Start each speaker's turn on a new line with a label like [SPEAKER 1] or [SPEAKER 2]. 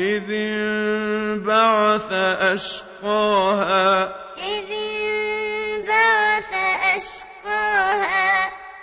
[SPEAKER 1] إِذِ انبَعَثَ أَشْقَاهَا